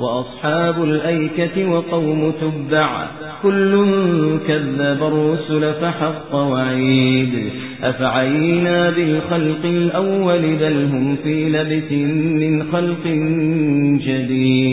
وأصحاب الأيكة وقوم تبع. كل كذب الرسل فحق وعيد. أفعينا بالخلق الأول بل هم في لبس من خلق جديد.